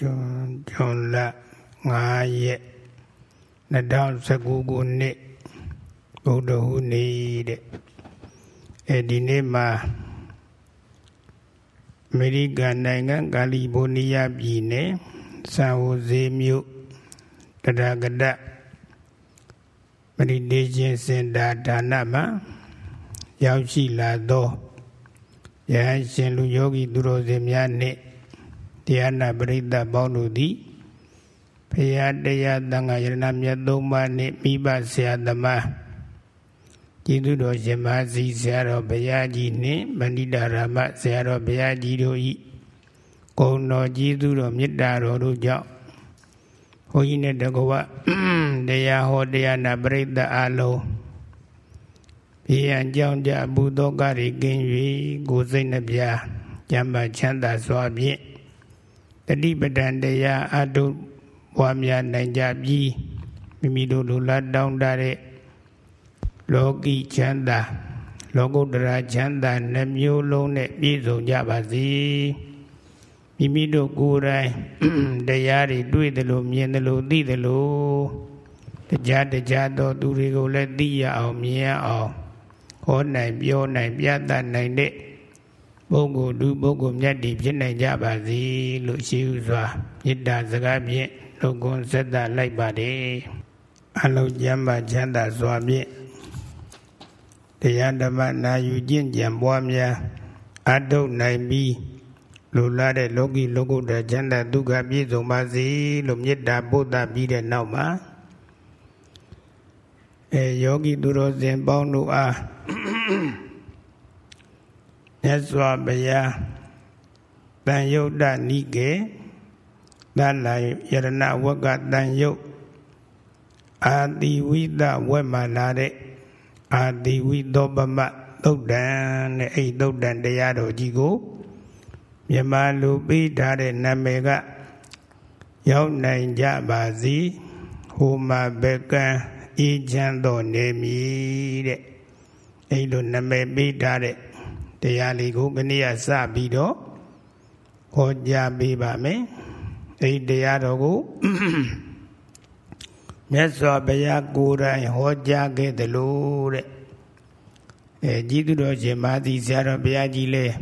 ကျွန်းကျွန်းလ9ရက်2019ခုနှစ်ဘုဒ္ဓဟူးနေ့တဲ့အဲဒီနေ့မှာအမေရိကန်နိုင်ငံကယ်လီဖိုးနီးယားပြည်နယ်ဆန်ဟိုဇေးမြို့တရဂဒမဒီတေရှင်စင်တာဒါနမှာရောက်ရှိလာသောယဟန်ရှင်လူယောဂီသူတော်စင်များနှင့် တရားနာပရိသတ်ပေါင်းတို့သည်ဖရာတရားတန်ခါယရဏမြတ်သုံးပါးနှင့်မိဘဆရာသမားကျေးဇူးတော်ရှင်မစီဆရာတော်ဘုရားကြီးနှင့်ဗန္ဓိတာရမဆရာတော်ဘုရားကြီးတို့ဤဂုဏ်တော်ကျေးဇူးတော်မေတ္တာတော်တို့ကြောင့်ဘုန်းကြီးနဲ့တကွတရားဟောတရားနာပရိသတ်အလုံးဘိယံကြောင့်ကြအမှုသောကတွေကင်း၍ကိုယ်စိတ်နှပြကျမ်းပါချမ်းသာစွာဖြင့် တတိပဒံတရားအတုပွားများနိုင်ကြပြီးမိမိတို့လူလားတောင်းတတဲ့လောကီချမ်းသာလောကုတ္တရာချမ်းသာနှမျိုးလုံးနဲ့ပြည့်စုံကြပါစေမိမိတို့ကိုယ်တိုင်တရားတွေတွေ့တယ်လို့မြင်တယ်လို့သိတယ်လို့တရားတရားတော်သူတွေကိုလည်းသိရအောင်မြင်ရအောင်ဟောနိုင်ပြောနိုင်ပြသနိုင်တဲ့ ပုဂ္ဂိုလ်လူပုဂ္ဂိုလ်မြတ်တွေဖြစ်နိုင်ကြပါစေလို့ရှိဥစွာမေတ္တာစကားဖြင့်လုံကွန်ဆက်သလိုက်ပါတယ်အလုံးကျမ်းပါချမ်းသာစွာဖြင့်တရားဓမ္မနာယူကျင့်ကြံပွားများအတုနိုင်ပြီးလူလာတဲ့လောကီလောကုတ္တရာချမ်းသာဒုက္ခပြည့်စုံပါစေလို့မေတ္တာပို့သပြီးတဲ့နောက်မှာအဲယောဂီသူတော်စင်ပေါင်းတို့အား မြတ်စွာဘုရားတန်ယုတ်တနိကေသလာယရဏဝကတန်ယုတ်အာတိဝိတဝက်မှလာတဲ့အာတိဝိသောပမသုတ်တံတဲ့အဲ့သုတ်တံတရားတော်ကြီးကိုမြန်မာလူပေးထားတဲ့နာမည်ကရောက်နိုင်ကြပါစေဟိုမှာဘကံအေးချမ်းတော်နေမည်တဲ့အဲ့လိုနာမည်ပေးထားတဲ့ တရားလေးကိုခဏရစပြီးတော့ဟောကြားပေးပါမယ်အဲ့တရားတော်ကိုမြတ်စွာဘုရားကိုယ်တိုင်ဟောကြားခဲ့တယ်လို့တဲ့အဲကြီးသူတော်ရှင်မာသီဆရာတော်ဘုရားကြီးလည်း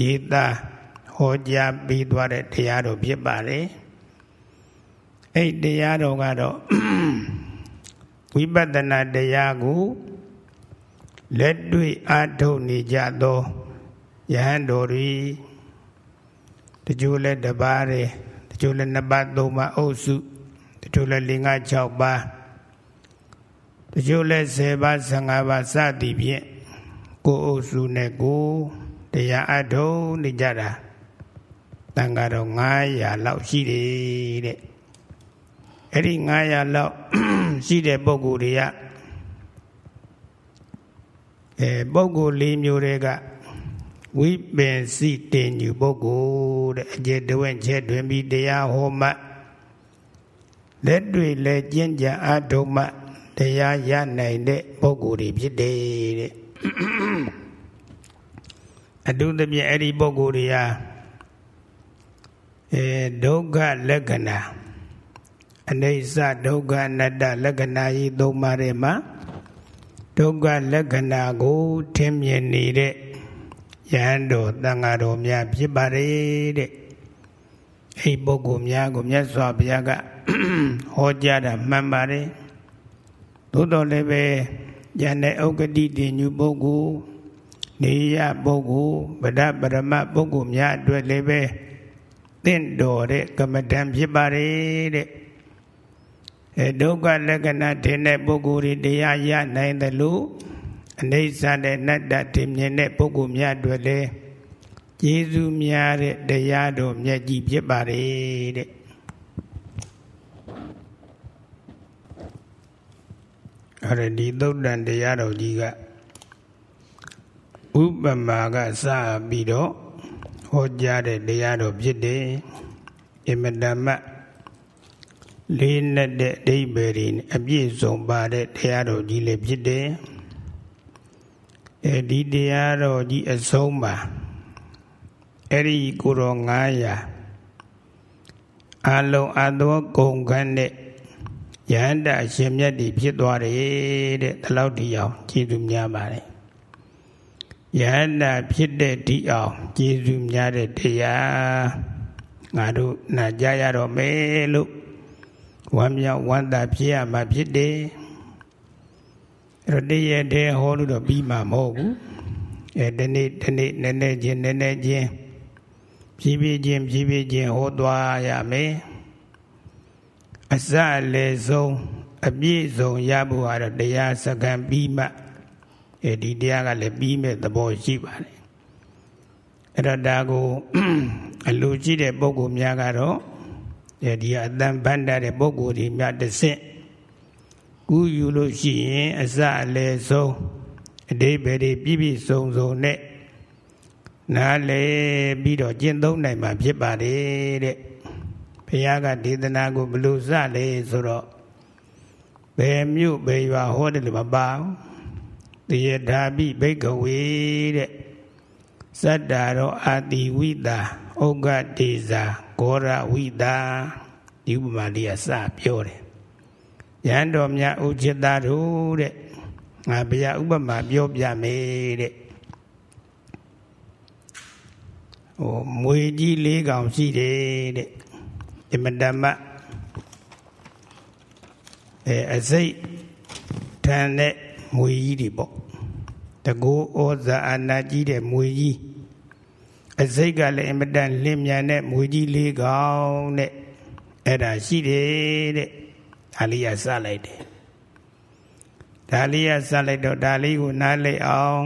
ရေးသားဟောကြားပေးသွားတဲ့တရားတော်ဖြစ်ပါတယ်အဲ့တရားတော်ကတော့ဝိပဿနာတရားကို လက်တွေ့အားထုတ်နေကြသောယဟန်တော်တွေတချို့လည်းတပါးတယ်တချို့လည်းနှစ်ပါးသုံးပါးအုပ်စုတချို့လည်း၄၅6ပါးတချို့လည်း10ပါး15ပါးစသည်ဖြင့်ကိုယ်အုပ်စုနဲ့ကိုတရားအထုတ်နေကြတာတန်ဃာတော်900လောက်ရှိတယ်တဲ့အဲ့ဒီ900လောက်ရှိတဲ့ပုဂ္ဂိုလ်တွေက အဲပုဂ္ဂိုလ်၄မျိုးတွေကဝိပင်စီတင်ညူပုဂ္ဂိုလ်တဲ့အကျေတဝင့်ချက်တွင်ပြီးတရားဟောမှလက်တွေလည်းကျင့်ကြံအားထုတ်မှတရားရနိုင်တဲ့ပုဂ္ဂိုလ်တွေဖြစ်တယ်တဲ့အတုသဖြင့်အဲ့ဒီပုဂ္ဂိုလ်တွေဟာအဲဒုက္ခလက္ခဏာအနိစ္စဒုက္ခအနတ္တလက္ခဏာဤသုံးပါးထဲမှာ ဒုက္ခလက္ခဏာကိုထင်မြင်နေတဲ့ယဟန်တော်တန်ဃာတော်များဖြစ်ပါတယ်တဲ့အဲ့ပုဂ္ဂိုလ်များကိုမြတ်စွာဘုရားကဟောကြားတာမှန်ပါတယ်သို့တော်လည်းပဲယန္တဲ့ဥက္ကတိတင်ညူပုဂ္ဂိုလ်နေရပုဂ္ဂိုလ်ဗဒပရမပုဂ္ဂိုလ်များအတွက်လည်းပဲတင့်တော်တဲ့ကမ္မဋ္ဌာန်းဖြစ်ပါတယ်တဲ့ အဲဒုက္ခလက္ခဏာထင်တဲ့ပုဂ္ဂိုလ်တွေတရားရနိုင်တယ်လို့အနိစ္စနဲ့နတ္တထင်မြင်တဲ့ပုဂ္ဂိုလ်များအတွက်လည်းကျေးဇူးများတဲ့တရားတော်မြတ်ကြီးဖြစ်ပါတယ်တဲ့အဲ့ဒီသုတ်တန်တရားတော်ကြီးကဥပမာကစပြီးတော့ဟောကြားတဲ့တရားတော်ဖြစ်တယ်အမတမ လေးနဲ့တဲ့အဓိပ္ပာယ်တွေအပြည့်စုံပါတဲ့တရားတော်ကြီးလည်းဖြစ်တယ်အဲဒီတရားတော်ကြီးအဆုံးမှာအဲ့ဒီကိုတော်900အလုံးအသောကုန်ခန်းတဲ့ယဟန္တာအရှင်မြတ်တွေဖြစ်သွားတယ်တဲ့ဒီလောက်ဒီအောင်ကျေးဇူးများပါတယ်ယဟန္တာဖြစ်တဲ့ဒီအောင်ကျေးဇူးများတဲ့တရားငါတို့နာကြရတော့မယ်လို့ ဝမ်းမြောက်ဝမ်းသာဖြစ်ရမှာဖြစ်တယ်အဲ့တော့တည့်ရတဲ့ဟောလို့တော့ပြီးမှာမဟုတ်ဘူးအဲဒီနေ့ဒီနေ့နည်းနည်းချင်းနည်းနည်းချင်းဖြည်းဖြည်းချင်းဖြည်းဖြည်းချင်းဟောသွားရမယ်အစအလေဆုံးအပြည့်စုံရဖို့ကတော့တရားစကံပြီးမှအဲဒီတရားကလည်းပြီးမဲ့သဘောရှိပါတယ်အဲ့တော့ဒါကိုအလိုကြည့်တဲ့ပုဂ္ဂိုလ်များကတော့အဲ ဒီအတန်ဗန္တာတဲ့ပုဂ္ဂိုလ်တွေများတစ်ဆင့်ကူးယူလို့ရှိရင်အစအလေဆုံးအတိပ္ပယ်ပြည့်ပြည့်စုံစုံနဲ့နားလေပြီးတော့ကျင့်သုံးနိုင်မှာဖြစ်ပါတယ်တဲ့ဘုရားကဒေသနာကိုဘလို့စလဲဆိုတော့ဘယ်မြို့ဘယ်ရွာဟောတယ်လို့မပါဘူးတယထာပိဘိကဝေတဲ့စတ္တာရောအာတိဝိတာဩဃတေဇာ ဂောရဝိတာဒီဥပမာလေးကစပြောတယ်ရဟန်းတော်များဥจิตတို့တဲ့ငါဘုရားဥပမာပြောပြမယ်တဲ့ဟိုမွေကြီးလေးကောင်ရှိတယ်တဲ့အမတမအဲအစိတ်ထန်တဲ့မွေကြီးတွေပေါ့တကူဩဇာအာနာကြီးတဲ့မွေကြီး အစိတ်ကလည်းအမတန်လင်းမြန်တဲ့မွေကြီးလေးကောင်တဲ့အဲ့ဒါရှိတယ်တဲ့ဒါလေးရစလိုက်တယ်ဒါလေးရစလိုက်တော့ဒါလေးကိုနားလိုက်အောင်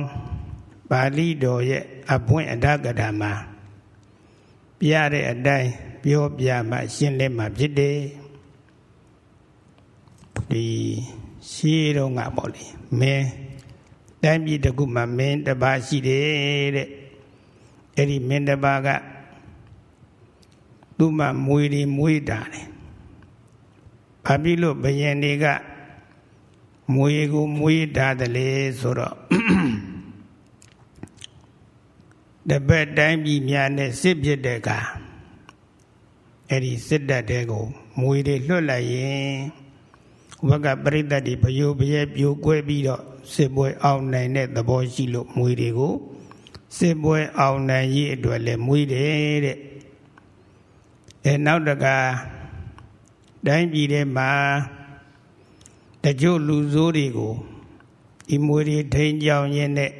ပါဠိတော်ရဲ့အပွင့်အဓကထာမှာပြရတဲ့အတိုင်းပြောပြမှရှင်းလင်းမှဖြစ်တယ်ဒီရှိတော့ငါပေါ့လေမင်းတိုင်းပြည်တစ်ခုမှာမင်းတစ်ပါးရှိတယ်တဲ့ အဲ့ဒီမင်းတစ်ပါးကသူ့မှာမွေတွေမွေးတာတယ်ဘာဖြစ်လို့ဘယင်တွေကမွေကိုမွေးတာတယ်လေဆိုတော့တပတ်တိုင်းပြည်များနဲ့စစ်ဖြစ်တဲ့အခါအဲ့ဒီစစ်တပ်တဲကိုမွေတွေလွတ်လိုက်ရင်ဝကပရိသတ်တွေဘယိုဘရဲပြိုကွဲပြီးတော့စစ်ပွဲအောင်နိုင်တဲ့သဘောရှိလို့မွေတွေကို စစ်ပွဲအောင်နိုင်ရေးအတွက်လည်းမွေတယ်တဲ့အဲနောက်တကတိုင်းပြည်ထဲမှာတကြို့လူဆိုးတွေကိုဒီမွေတွေထိန်ကြောင်ရင်းနဲ့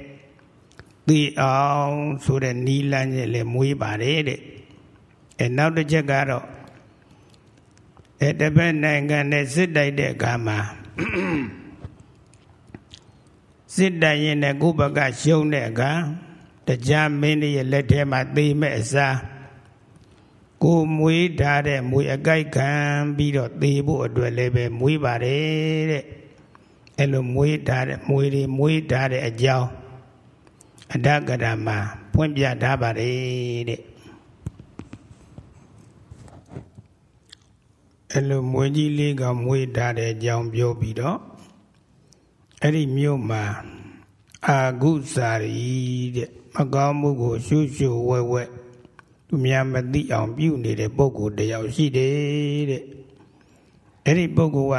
သိအောင်ဆိုတဲ့နီလန်းရဲ့လည်းမွေးပါတယ်တဲ့အဲနောက်တစ်ချက်ကတော့အဲတပတ်နိုင်ငံနဲ့စစ်တိုက်တဲ့အခါမှာစစ်တိုက်ရင်လည်းကိုယ့်ဘက်ကရှုံးတဲ့အခါ တရားမင်းရဲ့လက်ထဲမှာသိမဲ့အစားကိုမွေးထားတဲ့မွေအကြိုက်ခံပြီးတော့သေဖို့အတွက်လည်းပဲမွေးပါတယ်တဲ့အဲ့လိုမွေးထားတဲ့မွေတွေမွေးထားတဲ့အကြောင်းအဒကရမှာဖွင့်ပြထားပါတယ်တဲ့အဲ့လိုမွေကြီးလေးကမွေးထားတဲ့အကြောင်းပြောပြီးတော့အဲ့ဒီမြို့မှာ အာဂုစာရီတဲ့မကောင်းမှုကိုရှုရှုဝဲဝဲသူများမသိအောင်ပြုနေတဲ့ပုဂ္ဂိုလ်တယောက်ရှိတယ်တဲ့အဲ့ဒီပုဂ္ဂိုလ်က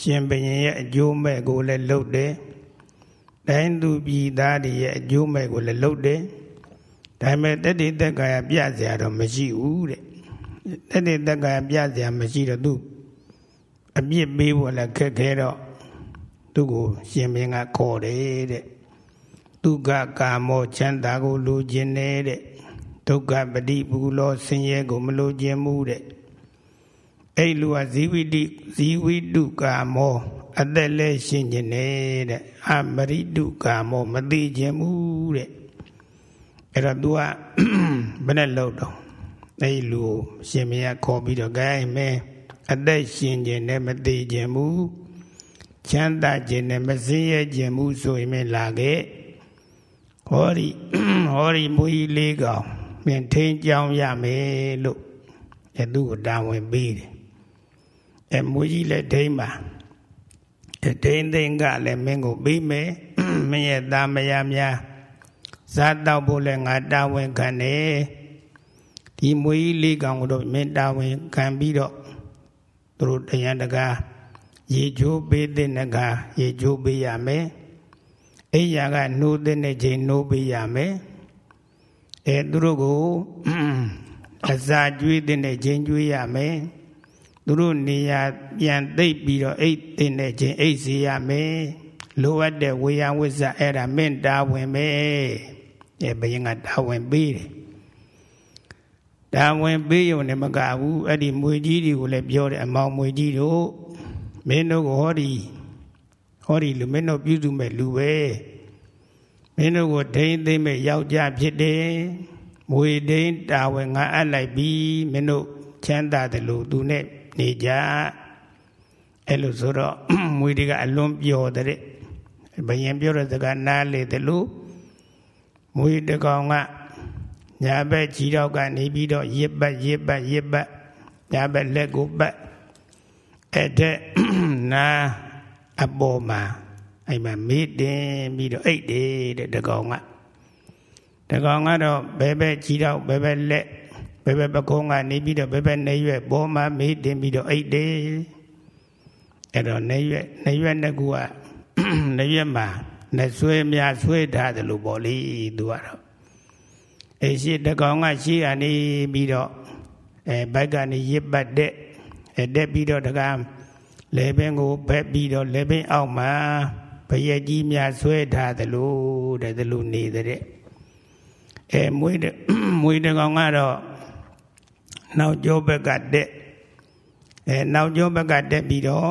ရှင်ဘုရင်ရဲ့အကျိုးမဲ့ကိုလည်းလုပ်တယ်တိုင်းသူပြည်သားတွေရဲ့အကျိုးမဲ့ကိုလည်းလုပ်တယ်ဒါပေမဲ့တတိတက်ကာယပြเสียတော့မရှိဘူးတဲ့တတိတက်ကာယပြเสียမရှိတော့သူအပြစ်ပေးဖို့လည်းခက်ခဲတော့ သူ့ကိုရှင်ဘုရင်ကခေါ်တယ်တဲ့ဒုက္ခကာမောချမ်းသာကိုလိုချင်နေတဲ့ဒုက္ခပတိဘူးလောဆင်းရဲကိုမလိုချင်မှုတဲ့အဲ့လူကဇီဝိတိဇီဝိတုကာမောအသက်လဲရှင်ကျင်နေတဲ့အမရိတုကာမောမသိခြင်းမူတဲ့အဲ့တော့ तू ကဘယ်နဲ့လောက်တော့အဲ့လူကိုရှင်မရခေါ်ပြီးတော့ gain မဲအသက်ရှင်ကျင်နဲ့မသိခြင်းမူ ချမ်းသာခြင်းနဲ့မစင်းရဲခြင်းမူဆိုရင်မလာခဲ့ဟောဒီဟောဒီမူကြီးလေးကောင်မင်းထိန်ကြောင်းရမယ်လို့အဲသူ့ကိုတာဝန်ပေးတယ်အဲမူကြီးလည်းဒိမ့်ပါဒိမ့်သိမ့်ကလည်းမင်းကိုပြီးမယ်မင်းရဲ့သားမယားများစားတော့ဖို့လည်းငါတာဝန်ခံတယ်ဒီဒီမွေကြီးလေးကောင်ကိုတော့မင်းတာဝန်ခံပြီးတော့သူတို့တရားတကား ရေချိုးပေးတဲ့နကရေချိုးပေးရမယ်အိယာကနှိုးတဲ့ချိန်နှိုးပေးရမယ်အဲသူတို့ကိုအစာကျွေးတဲ့ချိန်ကျွေးရမယ်သူတို့နေရာပြန်သိပ်ပြီးတော့အိတ်တဲ့ချိန်အိတ်စီရမယ်လိုအပ်တဲ့ဝေယဝိဇ္ဇအဲ့ဒါမင့်တာဝင်ပဲအဲဘယင်ကတာဝင်ပေးတယ်တာဝင်ပေးရုံနဲ့မကဘူးအဲ့ဒီမွေကြီးတွေကိုလည်းပြောတယ်အမောင်မွေကြီးတို့ မင်းတို့ကိုဟောဒီဟောဒီလူမင်းတို့ပြုစုမဲ့လူပဲမင်းတို့ကိုဒိမ့်သိမ့်မဲ့ယောက်ျားဖြစ်တယ်မွေဒိမ့်တာဝင်ငါအပ်လိုက်ပြီးမင်းတို့ချမ်းသာတယ်လို့သူနဲ့နေကြအဲ့လိုဆိုတော့မွေတွေကအလွန်ပျော်တဲ့ဘယင်ပြောတဲ့စကားနားလေတယ်လို့မွေတကောင်ကညာဘက်ကြီးတော့ကနေပြီးတော့ရစ်ပတ်ရစ်ပတ်ရစ်ပတ်ညာဘက်လက်ကိုပတ် အဲ့တဲ့နာအပေါ်မှာအဲ့မှာမေးတင်ပြီးတော့အိတ်တယ်တဲ့တကောင်ကတကောင်ကတော့ဘဲဘဲကြီးတော့ဘဲဘဲလက်ဘဲဘဲပကုံးကနေပြီးတော့ဘဲဘဲနေရွက်ပေါ်မှာမေးတင်ပြီးတော့အိတ်တယ်အဲ့တော့နေရွက်နေရွက်နှစ်ခုကနေရွက်မှာနေဆွဲများဆွဲထားတယ်လို့ပေါ့လေသူကတော့အဲရှိတကောင်ကရှိကနေပြီးတော့အဲဘက်ကနေရစ်ပတ်တဲ့ အဲတက်ပြီးတော့တကားလေပင်ကိုဘက်ပြီးတော့လေပင်အောက်မှာဘရက်ကြီးများဆွဲထားတယ်လို့တဲ့ဒီလိုနေတဲ့အဲမွေးမွေးတကောင်ကတော့နောက်ကျောဘက်ကတက်အဲနောက်ကျောဘက်ကတက်ပြီးတော့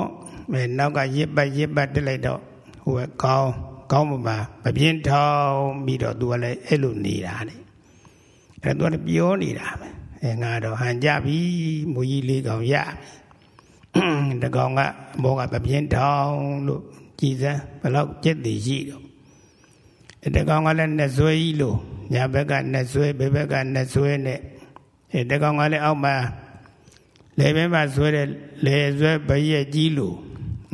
အဲနောက်ကရစ်ပတ်ရစ်ပတ်တက်လိုက်တော့ဟိုကကောင်းကောင်းမှာမပြင်းထောင်ပြီးတော့သူကလည်းအဲ့လိုနေတာတဲ့အဲသူကပြောနေတာပဲ အဲငါတော့ဟန်ကြပြီမူကြီးလေးကောင်ရပြီတကောင်ကဘောကမပြင်းထောင်လို့ကြည်စမ်းဘလောက်ကြက်တည်ရှိတော့အဲတကောင်ကလည်းနှစ်ဆွဲကြီးလို့ညာဘက်ကနှစ်ဆွဲဘယ်ဘက်ကနှစ်ဆွဲနဲ့အဲတကောင်ကလည်းအောက်မှာလေဘဲမှာဆွဲတဲ့လေဆွဲဘရက်ကြီးလို့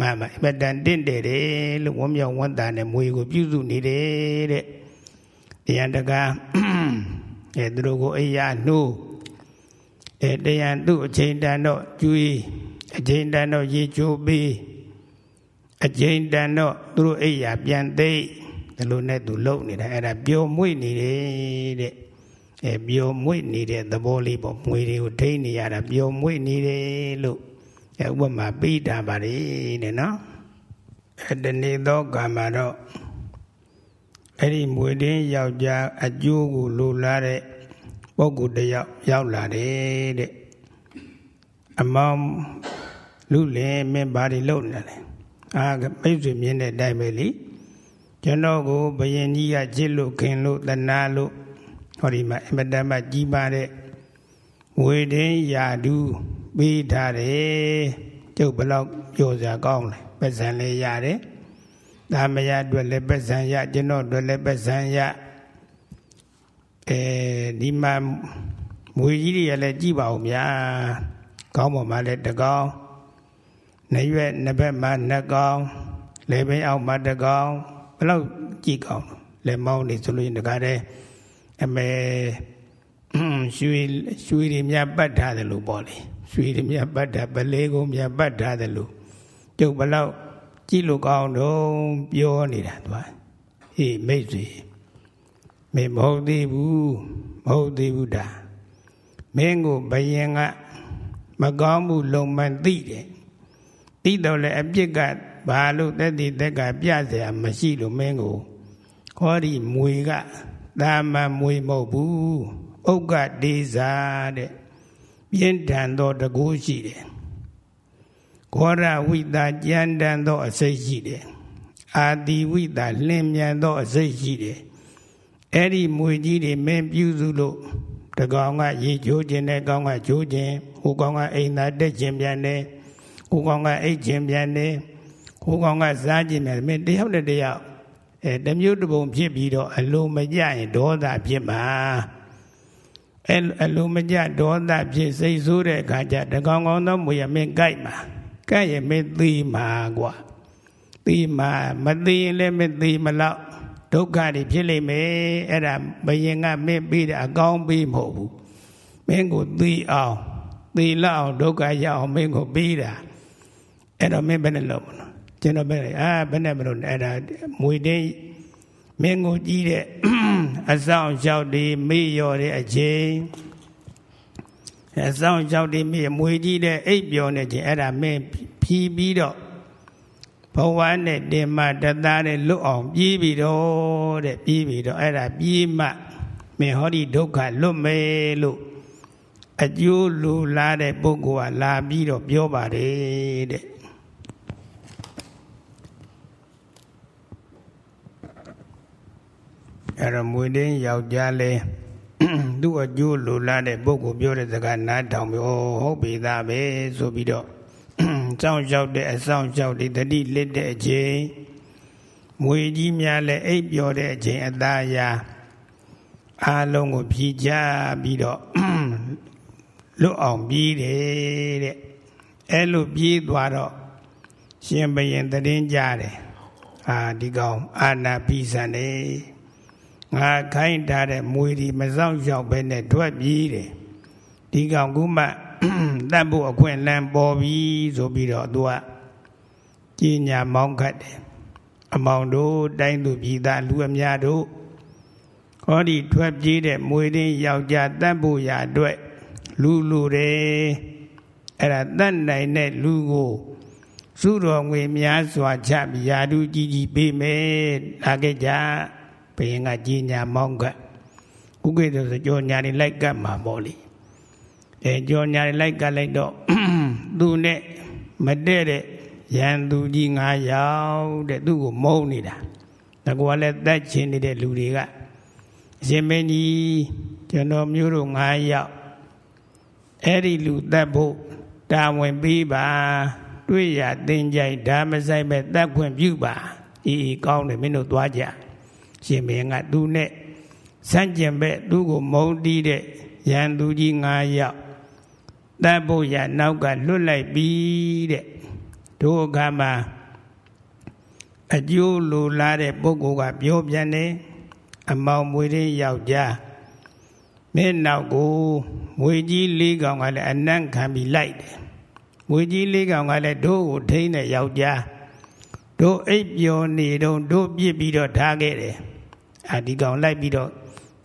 ငါမှအမတန်တင့်တယ်တယ်လို့ဝမ်းမြောက်ဝမ်းသာနဲ့မွေကိုပြုစုနေတယ်တဲ့တရားတကားအဲသူတို့ကိုအိယာနှိုး အဲတရားသူ့အချိန်တန်တော့ကျွေးအချိန်တန်တော့ရေချိုးပေးအချိန်တန်တော့သူတို့အိယာပြန်သိဒီလိုနဲ့သူလုံနေတာအဲ့ဒါပျော်မွေ့နေတယ်တဲ့အဲပျော်မွေ့နေတဲ့သဘောလေးပေါ့မွေတွေကိုထိနေရတာပျော်မွေ့နေတယ်လို့အဲဥပမာပေးတာပါလေတဲ့နော်အဲတနေ့သောကာမှာတော့အဲ့ဒီမွေတင်းယောက်ျားအကျိုးကိုလိုလားတဲ့ ပုဂ္ဂိုလ်တယောက်ရောက်လာတယ်တဲ့အမောင်လူလင်မင်းဘာတွေလုပ်နေလဲအာမိတ်ဆွေမြင်တဲ့အတိုင်းပဲလေကျွန်တော်ကိုဘယင်ကြီးကချစ်လို့ခင်လို့တနာလို့ဟောဒီမှာအမတမကြီးပါတဲ့ဝေတင်းယာဒူးပေးထားတယ်ကျုပ်ဘလောက်ပြောစရာကောင်းလဲပတ်စံလေးရတယ်ဒါမရအတွက်လည်းပတ်စံရကျွန်တော်အတွက်လည်းပတ်စံရ အဲဒီမှာမွေကြီးတွေကလည်းကြည့်ပါဦးဗျာကောင်းပေါ်မှာလည်းတကောင်နှရွက်နှစ်ဘက်မှာနှစ်ကောင်လေပင်အောက်မှာတကောင်ဘလောက်ကြည့်ကောင်းလက်မောင်းနေဆိုလို့ရင်တကားတဲ့အမေရွှေရွှေတွေမြတ်ပတ်ထားတယ်လို့ပေါ့လေရွှေတွေမြတ်ပတ်တာပလေးကိုမြတ်ပတ်ထားတယ်လို့ကျုပ်ဘလောက်ကြည့်လို့ကောင်းတော့ပြောနေတာသူကဟေးမိတ်ဆွေ မင်းမဟုတ်သေးဘူးမဟုတ်သေးဘူးဒါမင်းကိုဘယင်ကမကောင်းမှုလုံမှန်သိတယ်သိတော့လေအပြစ်ကဘာလို့တက်တည်တက်ကပြเสียမရှိလို့မင်းကိုခေါ်ဒီမွေကသာမန်မွေမဟုတ်ဘူးဥက္ကဒေဇာတဲ့ပြင်းထန်သောတကူရှိတယ်ခောရဝိတာကြမ်းတမ်းသောအစိတ်ရှိတယ်အာတိဝိတာလင်းမြန်သောအစိတ်ရှိတယ် အဲ့ဒီမွေကြီးတွေမင်းပြုစုလို့တကောင်ကရေချိုးခြင်းနဲ့ကောင်းကချိုးခြင်းဟိုကောင်ကအိမ်သာတက်ခြင်းပြန်တယ်ဟိုကောင်ကအိတ်ခြင်းပြန်တယ်ဟိုကောင်ကစားခြင်းပြန်မင်းတယောက်နဲ့တယောက်အဲတမျိုးတပုံဖြစ်ပြီးတော့အလိုမကြရင်ဒေါသဖြစ်မှာအဲအလိုမကြဒေါသဖြစ်စိတ်ဆိုးတဲ့အခါကျတကောင်ကောင်သောမွေရမင်းကြိုက်မှာကြိုက်ရင်မင်းသိမှာကွာသိမှာမသိရင်လည်းမသိမလောက် ဒုက္ခတွေဖြစ်လိမ့်မယ်အဲ့ဒါဘယင်ကမင်းပြီးတဲ့အကောင်းပြီးမဟုတ်ဘူးမင်းကိုသိအောင်သိလောက်အောင်ဒုက္ခရအောင်မင်းကိုပြီးတာအဲ့တော့မင်းဘယ်နဲ့လုပ်မလို့ကျွန်တော်ဘယ်နဲ့အာဘယ်နဲ့မလို့အဲ့ဒါမွေတင်းမင်းကိုကြီးတဲ့အဆောင်လျှောက်ဒီမေ့ရော်တဲ့အချိန်အဆောင်လျှောက်ဒီမေ့မွေကြီးတဲ့အိပ်ပျော်နေခြင်းအဲ့ဒါမင်းဖြီးပြီးတော့ ဘဝနဲ့တင်မတသားနဲ့လွတ်အောင်ပြေးပြီးတော့တဲ့ပြေးပြီးတော့အဲ့ဒါပြေးမှမင်းဟောဒီဒုက္ခလွတ်မယ်လို့အကျိုးလူလာတဲ့ပုဂ္ဂိုလ်ကလာပြီးတော့ပြောပါတယ်တဲ့အဲ့တော့မွေတင်းယောက်ျားလဲသူ့အကျိုးလိုလားတဲ့ပုဂ္ဂိုလ်ပြောတဲ့စကားနားထောင်ပြီးဟုတ်ပြီသားပဲဆိုပြီးတော့ စောင့်ရောက်တဲ့အဆောင်ရောက်တဲ့တတိလစ်တဲ့အချိန်မွေကြီးများလည်းအိပ်ပျော်တဲ့အချိန်အသားရာအားလုံးကိုဖြီးကြပြီးတော့လွတ်အောင်ပြေးတယ်တဲ့အဲ့လိုပြေးသွားတော့ရှင်ဘရင်တည်င်းကြတယ်အာဒီကောင်အာနာပိစံနေငါခိုင်းထားတဲ့မွေဒီမစောင့်ရောက်ပဲနဲ့ထွက်ပြေးတယ်ဒီကောင်ကမှ တတ်ဖို့အခွင့်အလမ်းပေါ်ပြီဆိုပြီးတော့သူကကြီးညာမောင်းခတ်တယ်အမောင်တို့တိုင်းသူပြည်သားလူအများတို့ဟောဒီထွက်ပြေးတဲ့မွေရင်းယောက်ျားတတ်ဖို့ရာအတွက်လူလူတယ်အဲ့ဒါတတ်နိုင်တဲ့လူကိုစုတော်ငွေများစွာချပြီးယာတုကြီးကြီးပေးမယ်လာခဲ့ကြဘယင်ကကြီးညာမောင်းကဥကိတောဆိုကြောညာနေလိုက်ကပ်မှာပေါ့လေ အဲကြောညာနေလိုက်ကပ်လိုက်တော့သူနဲ့မတည့်တဲ့ရန်သူကြီး၅ယောက်တဲ့သူ့ကိုမုန်းနေတာငါကလည်းတတ်ချင်နေတဲ့လူတွေကအရှင်မင်းကြီးကျွန်တော်မျိုးတို့၅ယောက်အဲ့ဒီလူတတ်ဖို့တာဝန်ပေးပါတွေ့ရတင်ကြိုက်ဓာမဆိုင်မဲ့တတ်ခွင့်ပြုပါအေးအေးကောင်းတယ်မင်းတို့သွားကြရှင်မင်းကသူနဲ့စန့်ကျင်ဘက်သူ့ကိုမုန်းတီးတဲ့ရန်သူကြီး၅ယောက် တတ်ဖို့ရနောက်ကလွတ်လိုက်ပြီတဲ့တို့အခါမှာအကျိုးလိုလားတဲ့ပုဂ္ဂိုလ်ကပြောပြန်တယ်အမောင်မွေရင်းယောက်ျားမင်းနောက်ကိုမွေကြီးလေးကောင်ကလည်းအနံ့ခံပြီးလိုက်တယ်မွေကြီးလေးကောင်ကလည်းတို့ကိုထိန်းတဲ့ယောက်ျားတို့အိပ်ပျော်နေတော့တို့ပြစ်ပြီးတော့ထားခဲ့တယ်အာဒီကောင်လိုက်ပြီးတော့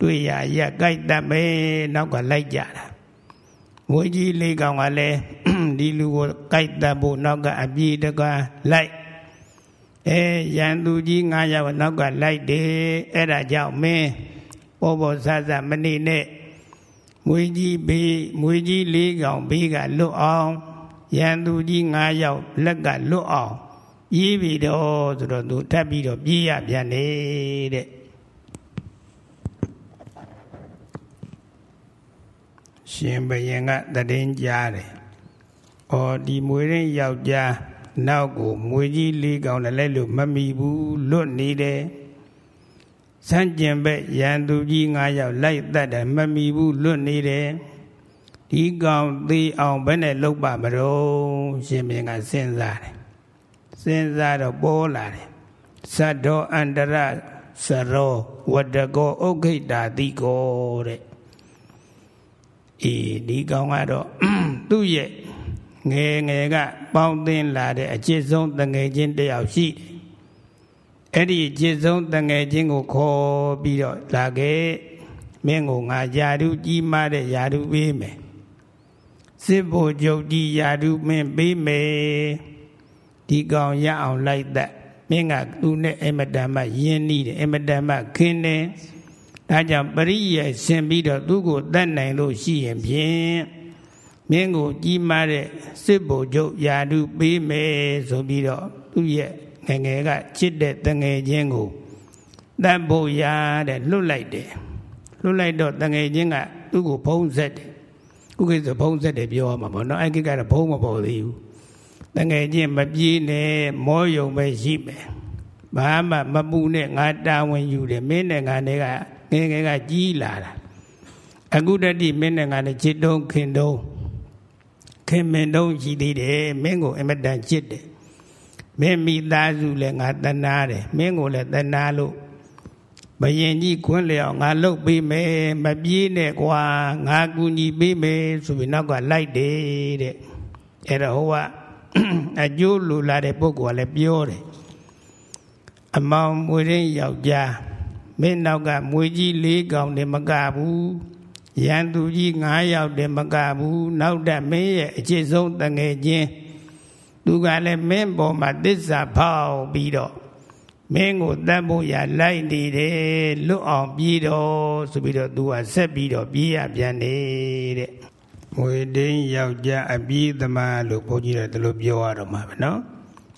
တွေ့ရရက်ကြိုက်တတ်မယ်နောက်ကလိုက်ကြတာ မွေကြီးလေးကောင်ကလည်းဒီလူကိုကြိုက်တတ်ဖို့နောက်ကအပြေတကားလိုက်အဲရန်သူကြီးငါးယောက်နောက်ကလိုက်တယ်အဲ့ဒါကြောင့်မင်းပေါ်ပေါ်ဆဆမနေနဲ့မွေကြီးဘေးမွေကြီးလေးကောင်ဘေးကလွတ်အောင်ရန်သူကြီးငါးယောက်လက်ကလွတ်အောင်ပြေးပြီးတော့ဆိုတော့သူထပ်ပြီးတော့ပြေးရပြန်နေတဲ့ ရှင်ဘယင်ကတည်င်းကြားတယ်။အော်ဒီမွေရင်းယောက်ျားနောက်ကိုမွေကြီးလေးကောင်လည်းလိုက်လို့မမီဘူးလွတ်နေတယ်။စန့်ကျင်ဘက်ရန်သူကြီး၅ယောက်လိုက်တတ်တယ်မမီဘူးလွတ်နေတယ်။ဒီကောင်သေးအောင်ဘယ်နဲ့လုတ်ပါမလို့ရှင်ဘယင်ကစဉ်းစားတယ်။စဉ်းစားတော့ပေါ်လာတယ်။သတ္တောအန္တရစရောဝတ္တကောဥခိတာတိကောတဲ့ အေးဒီကောင်ကတော့သူ့ရဲ့ငယ်ငယ်ကပေါင်းသင်းလာတဲ့အကျင့်ဆုံးတငယ်ချင်းတယောက်ရှိတယ်အဲ့ဒီအကျင့်ဆုံးတငယ်ချင်းကိုခေါ်ပြီးတော့လာခဲ့မင်းကိုငါယာတုကြီးမားတဲ့ယာတုပေးမယ်စစ်ဖို့ကြုတ်ကြီးယာတုမင်းပေးမယ်ဒီကောင်ရအောင်လိုက်သက်မင်းကသူ့နဲ့အမတန်မှယဉ်နီးတယ်အမတန်မှခင်းတယ် ဒါကြောင့်ပရိယေရှင်ပြီးတော့သူ့ကိုတတ်နိုင်လို့ရှိရင်ဖြင့်မင်းကိုကြီးမားတဲ့စစ်ဘုံချုပ်ယာတုပေးမယ်ဆိုပြီးတော့သူ့ရဲ့ငငယ်ကချစ်တဲ့တငယ်ချင်းကိုတတ်ဖို့ရတဲ့လွတ်လိုက်တယ်လွတ်လိုက်တော့တငယ်ချင်းကသူ့ကိုဖုံးဆက်တယ်ခုကိစ္စဖုံးဆက်တယ်ပြောရမှာပေါ့နော်အဲ့ကိကတော့ဖုံးမပေါ်သေးဘူးတငယ်ချင်းမပြေးနဲ့မောယုံပဲရှိမယ်ဘာမှမပူနဲ့ငါတာဝန်ယူတယ်မင်းနဲ့ငါနဲ့က ငယ်ငယ်ကကြီးလာတာအခုတတိမင်းနဲ့ငါနဲ့ချစ်တုံးခင်တုံးခင်မင်တုံးရှိသေးတယ်မင်းကိုအမတန်ချစ်တယ်မင်းမိသားစုလည်းငါတနာတယ်မင်းကိုလည်းတနာလို့ဘရင်ကြီးခွန်းလျောက်ငါလှုပ်ပေးမယ်မပြေးနဲ့ကွာငါကူညီပေးမယ်ဆိုပြီးနောက်ကလိုက်တယ်တဲ့အဲ့တော့ဟိုကအကျိုးလိုလာတဲ့ပုဂ္ဂိုလ်ကလည်းပြောတယ်အမောင်မွေရင်းယောက်ျား မင်းနောက်ကမွေကြီး၄កောင်နဲ့မကဘူးရန်သူကြီး9ယောက်တည်းမကဘူးနောက်တက်မင်းရဲ့အကျင့်ဆုံးတငယ်ချင်းသူကလည်းမင်းပေါ်မှာတစ္ဆာဖောက်ပြီးတော့မင်းကိုတတ်ဖို့ရလိုက်နေတယ်လွတ်အောင်ပြေးတော့ဆိုပြီးတော့သူကဆက်ပြီးတော့ပြေးရပြန်နေတဲ့မွေတင်းယောက်ျားအပြေးသမားလို့ဘုန်းကြီးတို့ဒီလိုပြောရတော့မှာပဲနော်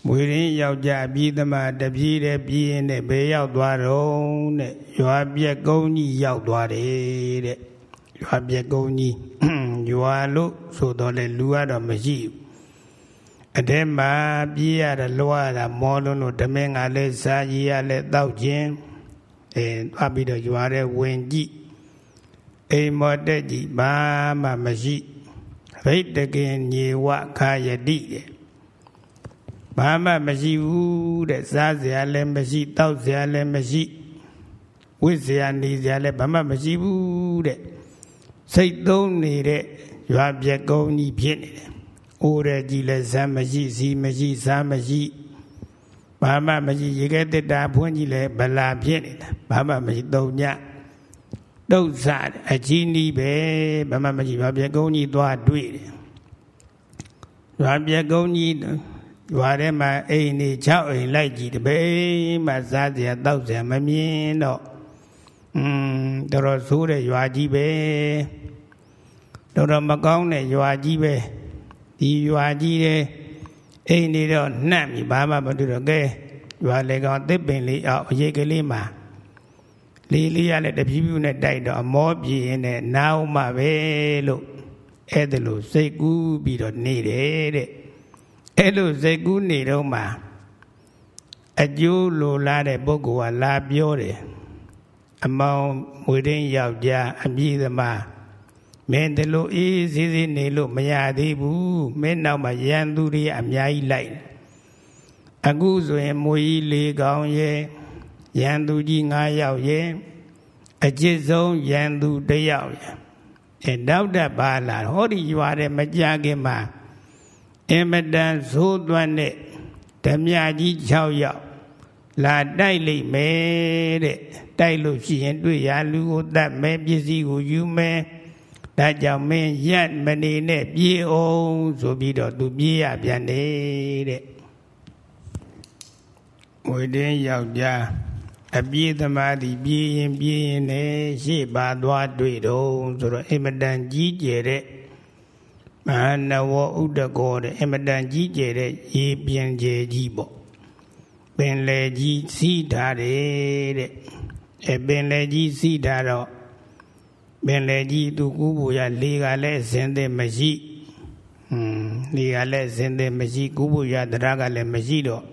မွေရင်းယောက်ျားအပြေးသမားတပြေးတဲ့ပြေးရင်နဲ့ဘယ်ရောက်သွားတော့တဲ့ရွာပြက်ကုန်းကြီးရောက်သွားတယ်တဲ့ရွာပြက်ကုန်းကြီးရွာလို့ဆိုတော့လေလူကတော့မရှိဘူးအတဲမှာပြေးရတာလွှားတာမောလုံးလို့ဓမင်းကလည်းစားကြီးရလည်းတောက်ခြင်းအဲသွားပြီးတော့ရွာတဲ့ဝင်ကြည့်အိမ်မော်တက်ကြည့်ဘာမှမရှိရိတ်တကင်ညေဝခာယတိတဲ့ ဘာမှမရှိဘူးတဲ့စားစရာလည်းမရှိတောက်စရာလည်းမရှိဝိစရာနေစရာလည်းဘာမှမရှိဘူးတဲ့စိတ်သုံးနေတဲ့ရွာပြက်ကုန်းကြီးဖြစ်နေတယ်။အိုးရကြီးလည်းဇမ်းမရှိစီမရှိစားမရှိဘာမှမရှိရေခဲတစ်တာဖွင့်ကြီးလည်းဗလာဖြစ်နေတာဘာမှမရှိသုံးညတုတ်ဆအကြီးနီးပဲဘာမှမရှိရွာပြက်ကုန်းကြီးသွားတွေ့တယ်။ရွာပြက်ကုန်းကြီး ရွာထဲမှာအိမ်နေ6အိမ်လိုက်ကြည့်တပဲမှစားစရာတောက်စရာမမြင်တော့อืมတော်တော်ဆိုးတဲ့ရွာကြီးပဲတော်တော်မကောင်းတဲ့ရွာကြီးပဲဒီရွာကြီးတဲ့အိမ်နေတော့နှံ့ပြီဘာမှမတွေ့တော့ကဲရွာလေကောင်တစ်ပင်လေးအောက်အရေးကလေးမှာလေးလေးရလည်းတပြူးပြူးနဲ့တိုက်တော့အမောပြေရင်နဲ့နားမှပဲလို့အဲ့ဒါလို့စိတ်ကူးပြီးတော့နေတယ်တဲ့ အဲ့လိုစိတ်ကူးနေတော့မှအကျိုးလိုလားတဲ့ပုဂ္ဂိုလ်ကလာပြောတယ်အမောင်မွေတင်းယောက်ျားအပြည့်သမားမင်းဒီလိုအေးစေးစေးနေလို့မရသေးဘူးမင်းနောက်မှာရန်သူတွေအများကြီးလိုက်အခုဆိုရင်မွေကြီးလေးကောင်ရဲ့ရန်သူကြီး9ယောက်ရဲ့အကျစ်ဆုံးရန်သူတယောက်ရဲ့အဲနောက်တက်ပါလာဟောဒီရွာတဲ့မကြခင်မှာ အင်မတန်ဇိုးသွမ်းတဲ့ဓမြကြီး6ယောက်လာတိုက်လိမ့်မယ်တဲ့တိုက်လို့ရှိရင်တွေ့ရလူကိုတတ်မယ်ပစ္စည်းကိုယူမယ်ဒါကြောင့်မင်းရက်မနေနဲ့ပြေးအောင်ဆိုပြီးတော့သူပြေးရပြန်နေတဲ့ဝိတင်းယောက်ျားအပြေးသမားသည်ပြေးရင်ပြေးရင်လည်းရှေ့ပါသွားတွေ့တော့ဆိုတော့အင်မတန်ကြီးကျယ်တဲ့ မဟာနဝဥဒကောတဲ့အင်မတန်ကြီးကျယ်တဲ့ရေပြင်ကျယ်ကြီးပေါ့ပင်လေကြီးစီးထားတယ်တဲ့အဲပင်လေကြီးစီးထားတော့ပင်လေကြီးသူကူးဖို့ရလေကလည်းအစင်တဲ့မရှိဟွန်းလေကလည်းအစင်တဲ့မရှိကူးဖို့ရတရားကလည်းမရှိတော့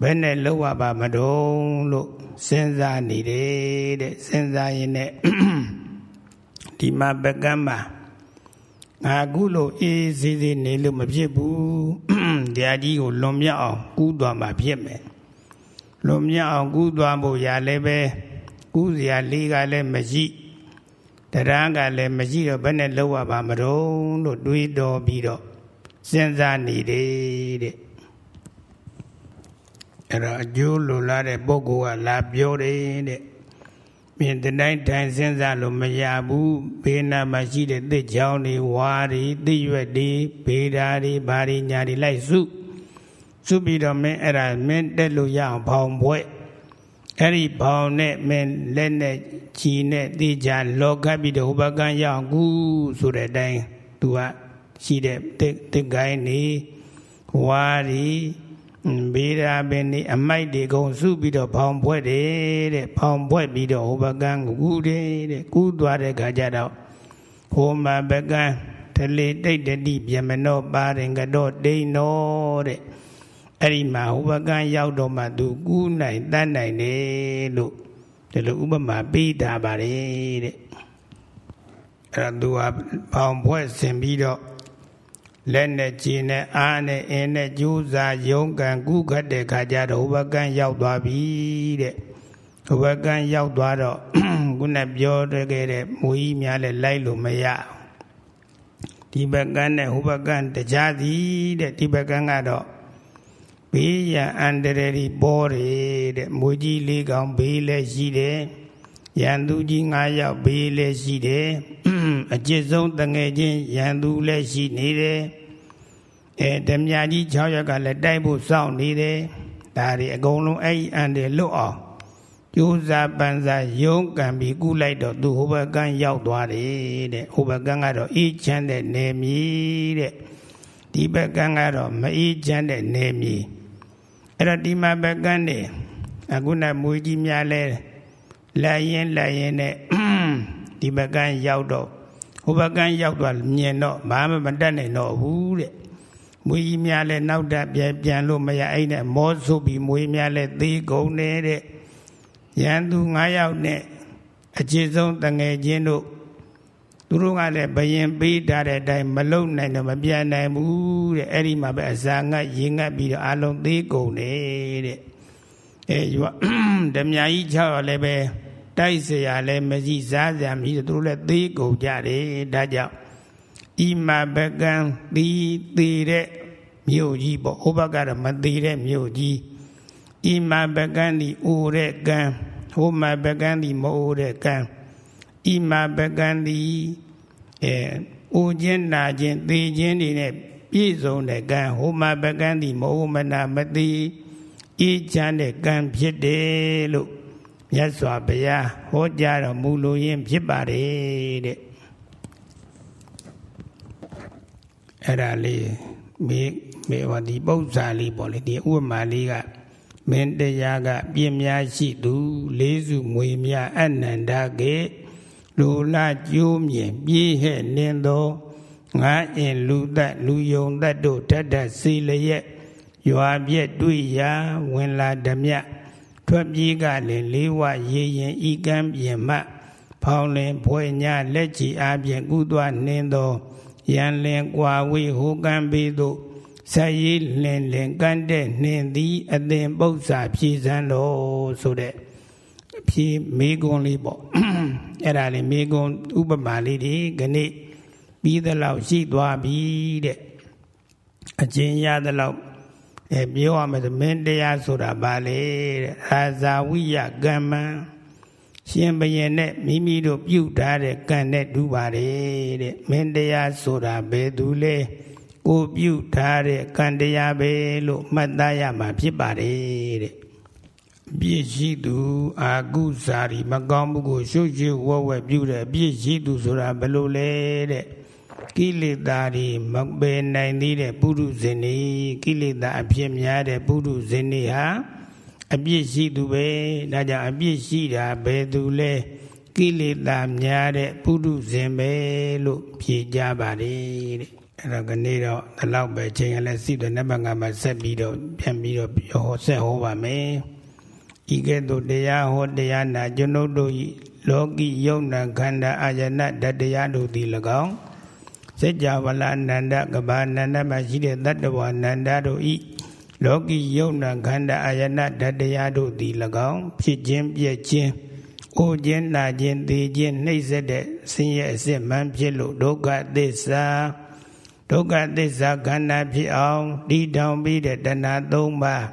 ဘယ်နဲ့လောက်ရပါမတော့လို့စဉ်းစားနေတယ်တဲ့စဉ်းစားရင်လည်းဒီမှာပကံမှာ ငါခုလိုအေးစေးစေးနေလို့မဖြစ်ဘူးတရားကြီးကိုလွန်မြောက်အောင်ကူးသွားမှာဖြစ်မယ်လွန်မြောက်အောင်ကူးသွားဖို့ရလည်းပဲကူးစရာလေးကလည်းမရှိတရားကလည်းမရှိတော့ဘယ်နဲ့လောက်ရပါမလို့လို့တွေးတော်ပြီးတော့စဉ်းစားနေတယ်တဲ့အဲ့တော့အကျိုးလိုလားတဲ့ပုဂ္ဂိုလ်ကလာပြောတယ်တဲ့ မြင်တဲ့တိုင်းထိုင်စဉ်းစားလို့မရဘူးဘေးနာမှာရှိတဲ့သစ်ချောင်းတွေဝါတွေသစ်ရွက်တွေဘေးဓာတွေဘာတွေညာတွေလိုက်စုစုပြီးတော့မင်းအဲ့ဒါမင်းတက်လို့ရအောင်ဘောင်ပွဲအဲ့ဒီဘောင်နဲ့မင်းလက်နဲ့ချီနဲ့တေချာလောကပ်ပြီးတော့ဟိုဘကန်းရအောင်ကူဆိုတဲ့အတိုင်းသူကရှိတဲ့တစ်ကိုင်းနေဝါတွေ ဘေးရာပင်นี่အမိုက်တွေကုန်စုပြီးတော့ဖောင်ဖွဲ့တယ်တဲ့ဖောင်ဖွဲ့ပြီးတော့ဟိုဘကန်းကူးတယ်တဲ့ကူးသွားတဲ့ခါကျတော့ဟိုမှာဘကန်းတလေတိတ်တတိပြမနောပါရင်ကတော့ဒိန်နောတဲ့အဲ့ဒီမှာဟိုဘကန်းရောက်တော့မှသူကူးနိုင်တတ်နိုင်တယ်လို့ဒီလိုဥပမာပေးထားပါတယ်တဲ့အဲ့ဒါသူကဖောင်ဖွဲ့ဆင်ပြီးတော့ လက်နဲ့ခြေနဲ့အားနဲ့အင်းနဲ့ကြိုးစားရုန်းကန်ကုခတ်တဲ့ခါကျတော့ဟိုဘကန်းရောက်သွားပြီတဲ့ဟိုဘက်ကရောက်သွားတော့ခုနပြောတွေ့ခဲ့တဲ့မူကြီးများလည်းလိုက်လို့မရဒီဘက်ကနဲ့ဟိုဘက်ကတရားသည်တဲ့ဒီဘက်ကကတော့ဘေးရန်အန္တရာယ်ပေါ်တယ်တဲ့မူကြီးလေးကောင်ဘေးလည်းရှိတယ်ရန်သူကြီး9ယောက်ဘေးလည်းရှိတယ် အကျစ်ဆုံးတငယ်ချင်းရန်သူလည်းရှိနေတယ်အဲဓမြကြီး6ယောက်ကလည်းတိုက်ဖို့စောင့်နေတယ်ဒါတွေအကုန်လုံးအဲ့ဒီအန္တရာယ်လွတ်အောင်ကျိုးစားပန်းစားယုံကံပြီးကုလိုက်တော့သူဟိုဘက်ကန်းရောက်သွားတယ်တဲ့ဟိုဘက်ကန်းကတော့အေးချမ်းတဲ့နေမီတဲ့ဒီဘက်ကန်းကတော့မအေးချမ်းတဲ့နေမီအဲ့တော့ဒီမှာဘက်ကန်းနေအခုနမွေးကြီးများလဲလာရင်လာရင်နဲ့ ဒီဘက်ကန်းရောက်တော့ဟိုဘက်ကန်းရောက်သွားမြင်တော့ဘာမှမတတ်နိုင်တော့ဘူးတဲ့မွေးကြီးများလဲနောက်တက်ပြန်ပြန်လို့မရအဲ့နဲ့မောဆုပ်ပြီးမွေးများလဲသေးကုန်နေတဲ့ရန်သူ9ယောက်နဲ့အခြေဆုံးတငယ်ချင်းတို့သူတို့ကလည်းဘယင်ပေးထားတဲ့အတိုင်းမလုံနိုင်တော့မပြန်နိုင်ဘူးတဲ့အဲ့ဒီမှာပဲအစာငတ်ရင်ငတ်ပြီးတော့အလုံးသေးကုန်နေတဲ့အဲယူဓမြကြီး6ယောက်လည်းပဲ တိုက်เสียလည်းမရှိစားစရာမရှိသူတို့လည်းသေးကုန်ကြတယ်ဒါကြောင့်ဤမှာဘကံသီတည်တဲ့မြို့ကြီးပေါ့ဟိုဘက်ကတော့မတည်တဲ့မြို့ကြီးဤမှာပကံဒီအိုတဲ့ကံဟိုမှာပကံဒီမအိုတဲ့ကံဤမှာပကံဒီအဲအိုခြင်းနာခြင်းသေခြင်းတွေနဲ့ပြည့်စုံတဲ့ကံဟိုမှာပကံဒီမအိုမနာမသိအေးချမ်းတဲ့ကံဖြစ်တယ်လို့ မြတ်စွာဘုရားဟောကြားတော်မူလိုရင်းဖြစ်ပါတယ်တဲ့အဲ့ဒါလေးမေမေဝဒီပု္ပ္ပာလေးပေါ့လေဒီဥပမာလေးကမင်းတရားကပြင်းများရှိသူ လေးစုမွေများအနန္တကေလူလာကျိုးမြင်ပြေးဟဲ့နင်းသောငါအင်လူသက်လူယုံသက်တို့တတ်တတ်စီလျက်ရွာပြက်တွေ့ရာဝင်လာဓမြ ထွက်ပြေးကလည်းလေးဝရေရင်ဤကံပြင်မှဖောင်းလင်ဘွယ်ညာလက်ချီအားဖြင့်ကုသနှင်းသောရန်လင်ကွာဝေဟိုကံပေသို့ဆက်ရည်လင်လင်ကန့်တဲ့နှင်းသည်အသင်ပု္ပ္ပာဖြည်စမ်းတော်ဆိုတဲ့ဖြည်မေကွန်လေးပေါ့အဲ့ဒါလေးမေကွန်ဥပမာလေးဒီခဏပြီးသလောက်ရှိသွားပြီတဲ့အကျဉ်းရသလောက် အဲပြောရမယ်ဆိုမင်းတရားဆိုတာဘာလဲတဲ့အာဇာဝိယကမ္မံရှင်ဘယင်နဲ့မိမိတို့ပြုထားတဲ့ကံနဲ့တူပါတယ်တဲ့မင်းတရားဆိုတာဘယ်သူလဲကိုပြုထားတဲ့ကံတရားပဲလို့မှတ်သားရမှာဖြစ်ပါတယ်တဲ့ပြည့်ရှိသူအာကုစာရီမကောင်းမှုကိုရှုပ်ရှုပ်ဝဝပြုတဲ့ပြည့်ရှိသူဆိုတာဘယ်လိုလဲတဲ့ ကိလေသာတွေမပယ်နိုင်သေးတဲ့ပုရုဇဉ်တွေကိလေသာအဖြစ်များတဲ့ပုရုဇဉ်တွေဟာအပြစ်ရှိသူပဲဒါကြောင့်အပြစ်ရှိတာဘယ်သူလဲကိလေသာများတဲ့ပုရုဇဉ်ပဲလို့ဖြေကြပါတယ်တဲ့အဲ့တော့ကနေ့တော့ဒီလောက်ပဲချိန်ရလဲစီတဲ့နံပါတ်5မှာဆက်ပြီးတော့ပြန်ပြီးတော့ပြောဆက်ဟောပါမယ်ဤကဲ့သို့တရားဟောတရားနာကျွန်ုပ်တို့ဤလောကီယုံနာခန္ဓာအာယနာဓတရားတို့သည်၎င်း စัจ java လအနန္တကဘာနန္ဒမှာရှိတဲ့တတ္တဝါနန္ဒတို့ဤလောကီယုံနာခန္ဓာအာယနာဓတရားတို့သည်၎င်းဖြစ်ခြင်းပြည့်ခြင်းအိုခြင်းနာခြင်းသိခြင်းနှိမ့်ဆက်တဲ့ဆင်းရဲအစစ်မှန်ဖြစ်လို့ဒုက္ခသစ္စာဒုက္ခသစ္စာခန္ဓာဖြစ်အောင်တည်ထောင်ပြီးတဲ့တဏှာ၃ပါး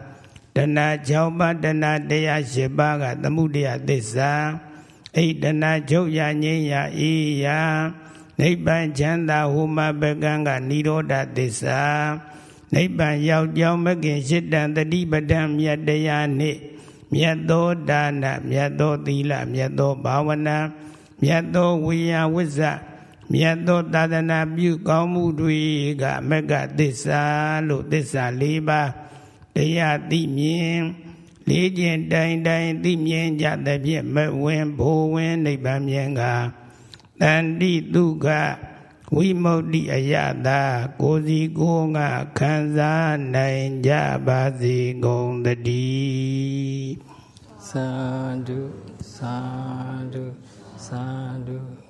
တဏှာ6ပါးတဏှာတရား8ပါးကသမှုတရားသစ္စာအိတဏှာချုပ်ရငြိမ်းရအေးရ နိဗ္ဗာန်ချမ်းသာဟူမပကံကនិရောဓသစ္စာနိဗ္ဗာန်ရောက်ကြောင်းမကင်ရှစ်တန်တတိပဒံမြတ်တရားနှင့်မြတ်သောဒါနမြတ်သောသီလမြတ်သောဘာဝနာမြတ်သောဝိယဝိဇ္ဇမြတ်သောသာသနာပြုကောင်းမှုတွေကမကသစ္စာလို့သစ္စာ၄ပါးတရားသိမြင်လေးကျင်တိုင်တိုင်သိမြင်ကြသဖြင့်မဝင်ဘိုးဝင်နိဗ္ဗာန်မြင်က တန်တိဒုက္ခဝိမု ക്തി အယတာကိုစီကိုငါခံစားနိုင်ကြပါစေကုန်တည်းသာဓုသာဓုသာဓု